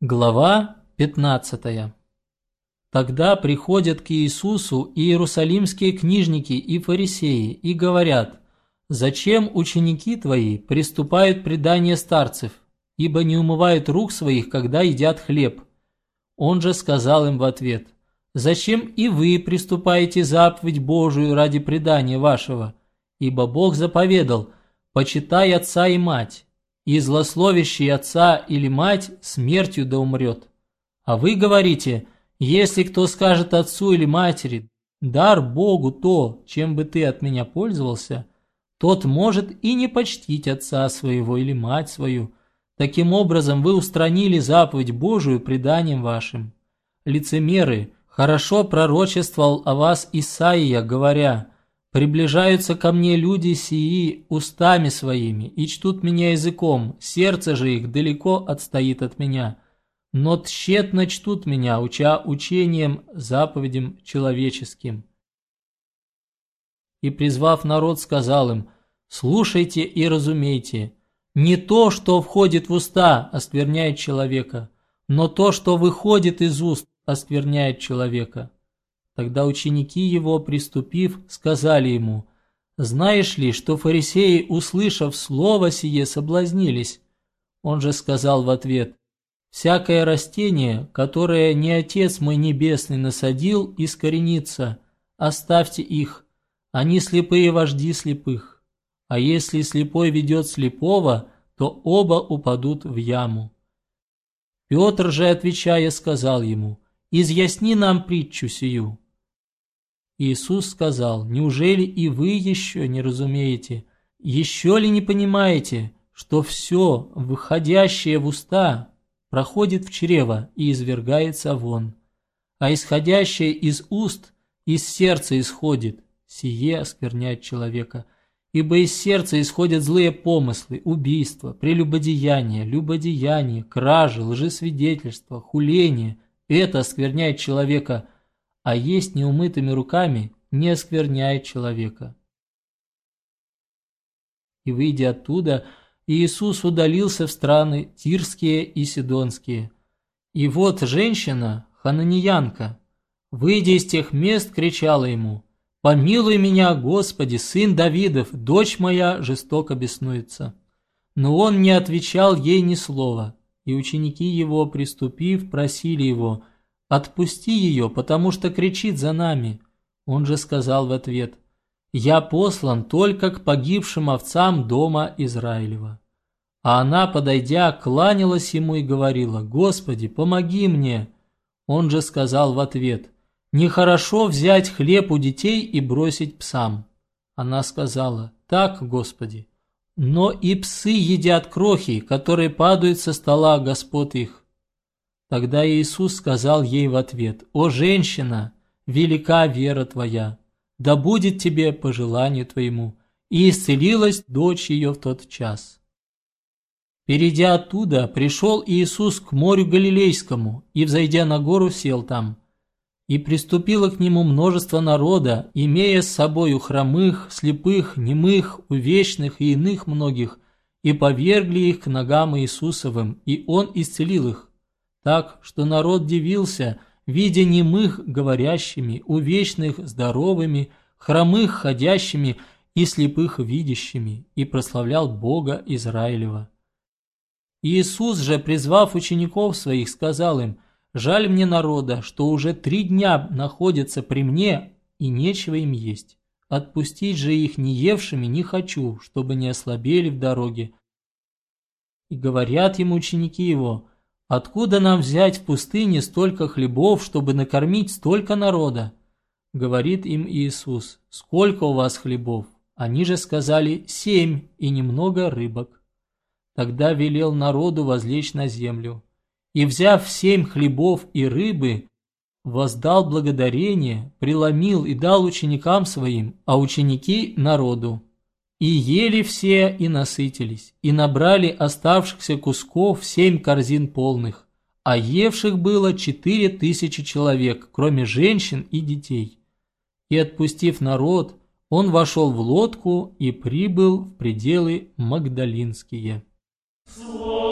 Глава 15 Тогда приходят к Иисусу иерусалимские книжники и фарисеи и говорят, «Зачем ученики твои приступают предание старцев, ибо не умывают рук своих, когда едят хлеб?» Он же сказал им в ответ, «Зачем и вы приступаете заповедь Божию ради предания вашего? Ибо Бог заповедал, почитай отца и мать, и злословящий отца или мать смертью да умрет. А вы говорите, если кто скажет отцу или матери, дар Богу то, чем бы ты от меня пользовался, тот может и не почтить отца своего или мать свою. Таким образом вы устранили заповедь Божию преданием вашим. Лицемеры, хорошо пророчествовал о вас Исаия, говоря – Приближаются ко мне люди сии устами своими и чтут меня языком, сердце же их далеко отстоит от меня. Но тщетно чтут меня, уча учением, заповедям человеческим. И, призвав народ, сказал им, «Слушайте и разумейте, не то, что входит в уста, оскверняет человека, но то, что выходит из уст, оскверняет человека». Тогда ученики его, приступив, сказали ему, «Знаешь ли, что фарисеи, услышав слово сие, соблазнились?» Он же сказал в ответ, «Всякое растение, которое не Отец мой Небесный насадил, искоренится. Оставьте их, они слепые вожди слепых. А если слепой ведет слепого, то оба упадут в яму». Петр же, отвечая, сказал ему, «Изъясни нам притчу сию». Иисус сказал, «Неужели и вы еще не разумеете? Еще ли не понимаете, что все, выходящее в уста, проходит в чрево и извергается вон, а исходящее из уст из сердца исходит, сие оскверняет человека». Ибо из сердца исходят злые помыслы, убийства, прелюбодеяние, любодеяние, кражи, лжесвидетельство, хуление. Это оскверняет человека – а есть неумытыми руками не оскверняет человека. И выйдя оттуда, Иисус удалился в страны Тирские и Сидонские. И вот женщина, хананеянка, выйдя из тех мест, кричала ему, «Помилуй меня, Господи, сын Давидов, дочь моя жестоко беснуется». Но он не отвечал ей ни слова, и ученики его, приступив, просили его – «Отпусти ее, потому что кричит за нами». Он же сказал в ответ, «Я послан только к погибшим овцам дома Израилева». А она, подойдя, кланялась ему и говорила, «Господи, помоги мне!» Он же сказал в ответ, «Нехорошо взять хлеб у детей и бросить псам». Она сказала, «Так, Господи, но и псы едят крохи, которые падают со стола господ их». Тогда Иисус сказал ей в ответ, «О, женщина, велика вера твоя, да будет тебе по желанию твоему». И исцелилась дочь ее в тот час. Перейдя оттуда, пришел Иисус к морю Галилейскому и, взойдя на гору, сел там. И приступило к нему множество народа, имея с собою хромых, слепых, немых, увечных и иных многих, и повергли их к ногам Иисусовым, и Он исцелил их так что народ дивился, видя немых говорящими, увечных здоровыми, хромых ходящими и слепых видящими, и прославлял Бога Израилева. Иисус же, призвав учеников своих, сказал им, «Жаль мне народа, что уже три дня находятся при мне, и нечего им есть. Отпустить же их не евшими не хочу, чтобы не ослабели в дороге». И говорят ему ученики его, Откуда нам взять в пустыне столько хлебов, чтобы накормить столько народа? Говорит им Иисус, сколько у вас хлебов? Они же сказали, семь и немного рыбок. Тогда велел народу возлечь на землю. И, взяв семь хлебов и рыбы, воздал благодарение, преломил и дал ученикам своим, а ученики – народу. И ели все, и насытились, и набрали оставшихся кусков семь корзин полных, а евших было четыре тысячи человек, кроме женщин и детей. И отпустив народ, он вошел в лодку и прибыл в пределы Магдалинские. Слово